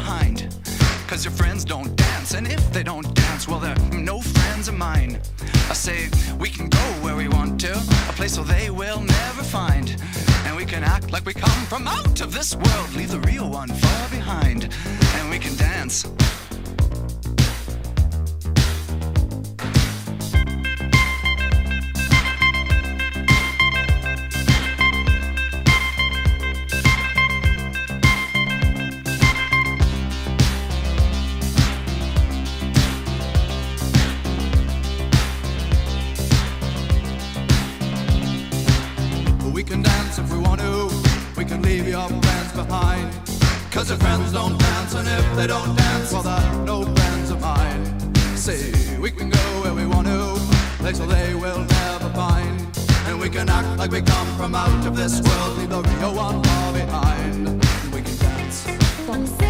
behind. Cause your friends don't dance, and if they don't dance, well, they're no friends of mine. I say, we can go where we want to, a place where they will never find. And we can act like we come from out of this world, leave the real one far behind. And we can dance. Behind. Cause your friends don't dance, and if they don't dance, well, they're no friends of mine. See, we can go where we want to, place where they will never find. And we can act like we come from out of this world, leave the real one far behind. And we can dance.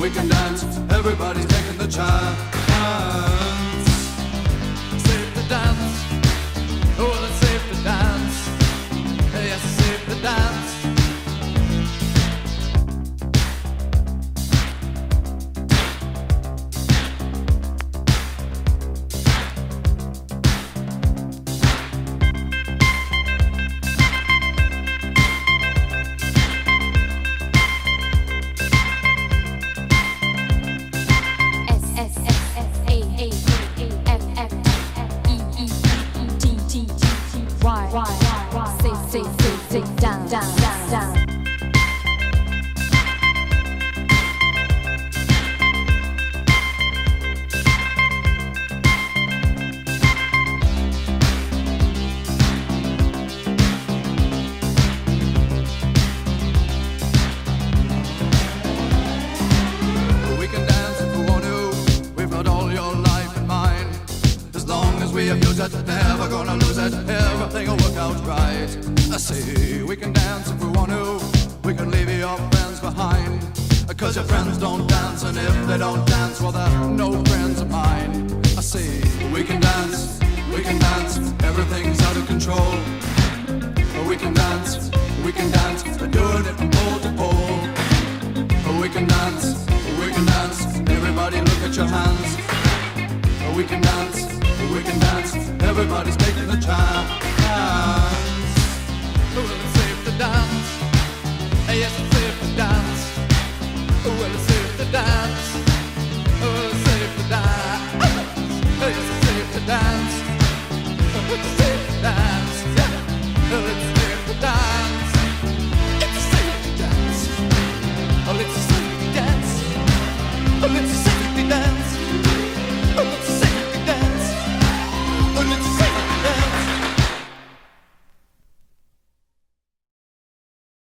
we can dance. Everybody's taking the chance. All your life in mind. As long as we abuse it, never gonna lose will work out right. I say we can dance if we want to. We can leave your friends behind. Cause your friends don't dance, and if they don't dance, well, they're no friends of mine. I say we can dance, we can dance. Everything's out of control. We can dance, we can dance. We're doing it from pole to pole. We can dance, we can dance. Everybody look at your hands. We can dance, we can dance. Everybody's taking a chance. Well, it's safe to dance. Yes,